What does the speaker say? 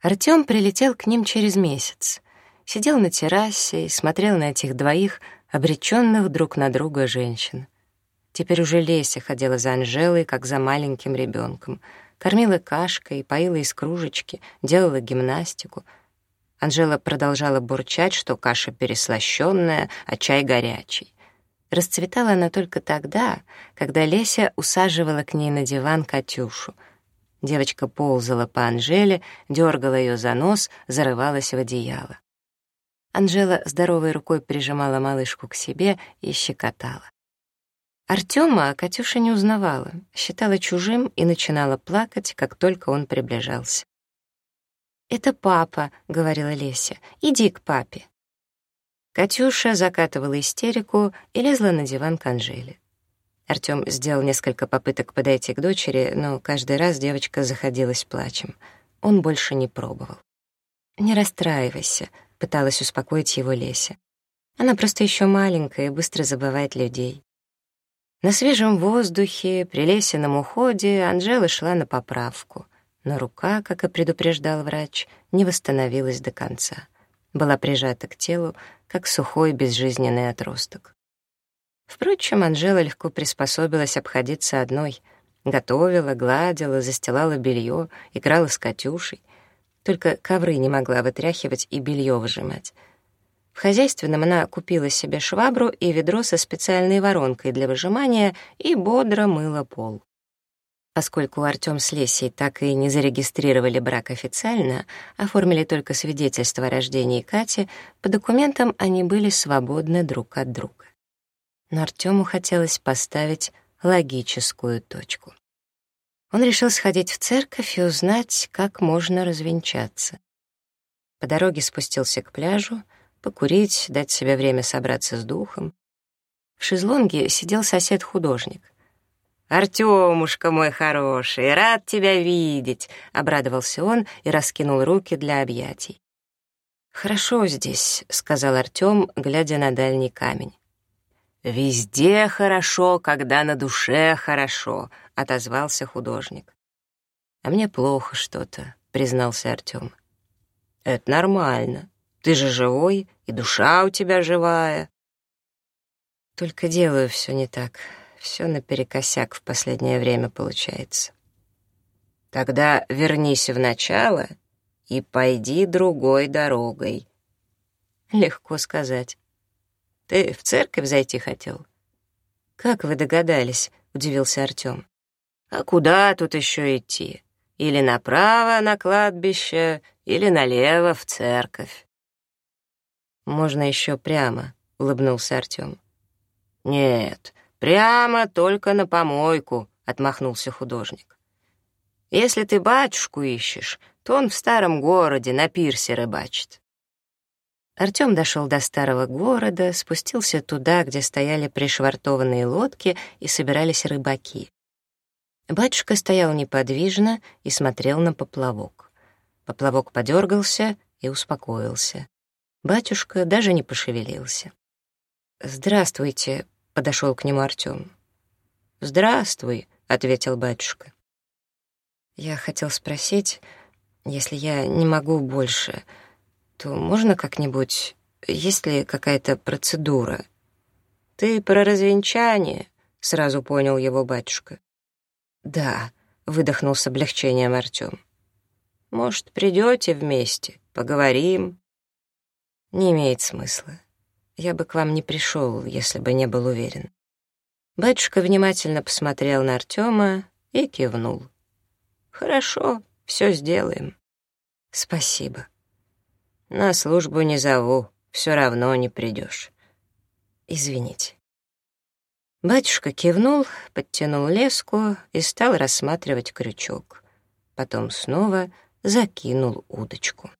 Артём прилетел к ним через месяц. Сидел на террасе и смотрел на этих двоих, обречённых друг на друга женщин. Теперь уже Леся ходила за Анжелой, как за маленьким ребёнком. Кормила кашкой, поила из кружечки, делала гимнастику. Анжела продолжала бурчать, что каша переслащённая, а чай горячий. Расцветала она только тогда, когда Леся усаживала к ней на диван Катюшу — Девочка ползала по Анжеле, дергала ее за нос, зарывалась в одеяло. Анжела здоровой рукой прижимала малышку к себе и щекотала. Артема Катюша не узнавала, считала чужим и начинала плакать, как только он приближался. «Это папа», — говорила Леся, — «иди к папе». Катюша закатывала истерику и лезла на диван к Анжеле. Артём сделал несколько попыток подойти к дочери, но каждый раз девочка заходилась плачем. Он больше не пробовал. «Не расстраивайся», — пыталась успокоить его Леся. «Она просто ещё маленькая и быстро забывает людей». На свежем воздухе, при Лесином уходе, Анжела шла на поправку, но рука, как и предупреждал врач, не восстановилась до конца. Была прижата к телу, как сухой безжизненный отросток. Впрочем, Анжела легко приспособилась обходиться одной. Готовила, гладила, застилала белье, играла с Катюшей. Только ковры не могла вытряхивать и белье выжимать. В хозяйственном она купила себе швабру и ведро со специальной воронкой для выжимания и бодро мыла пол. Поскольку Артём с Лесей так и не зарегистрировали брак официально, оформили только свидетельство о рождении Кати, по документам они были свободны друг от друга но Артему хотелось поставить логическую точку. Он решил сходить в церковь и узнать, как можно развенчаться. По дороге спустился к пляжу, покурить, дать себе время собраться с духом. В шезлонге сидел сосед-художник. Артемушка мой хороший, рад тебя видеть!» — обрадовался он и раскинул руки для объятий. «Хорошо здесь», — сказал Артём, глядя на дальний камень. «Везде хорошо, когда на душе хорошо», — отозвался художник. «А мне плохо что-то», — признался Артём. «Это нормально. Ты же живой, и душа у тебя живая». «Только делаю всё не так. Все наперекосяк в последнее время получается». «Тогда вернись в начало и пойди другой дорогой». «Легко сказать». Ты в церковь зайти хотел?» «Как вы догадались?» — удивился Артём. «А куда тут ещё идти? Или направо на кладбище, или налево в церковь?» «Можно ещё прямо», — улыбнулся Артём. «Нет, прямо только на помойку», — отмахнулся художник. «Если ты батюшку ищешь, то он в старом городе на пирсе рыбачит. Артём дошёл до старого города, спустился туда, где стояли пришвартованные лодки и собирались рыбаки. Батюшка стоял неподвижно и смотрел на поплавок. Поплавок подергался и успокоился. Батюшка даже не пошевелился. «Здравствуйте», — подошёл к нему Артём. «Здравствуй», — ответил батюшка. «Я хотел спросить, если я не могу больше...» то можно как-нибудь... Есть ли какая-то процедура?» «Ты про развенчание?» — сразу понял его батюшка. «Да», — выдохнул с облегчением Артем. «Может, придете вместе, поговорим?» «Не имеет смысла. Я бы к вам не пришел, если бы не был уверен». Батюшка внимательно посмотрел на Артема и кивнул. «Хорошо, все сделаем». «Спасибо», на службу не зову, все равно не придешь. Извините. Батюшка кивнул, подтянул леску и стал рассматривать крючок. Потом снова закинул удочку.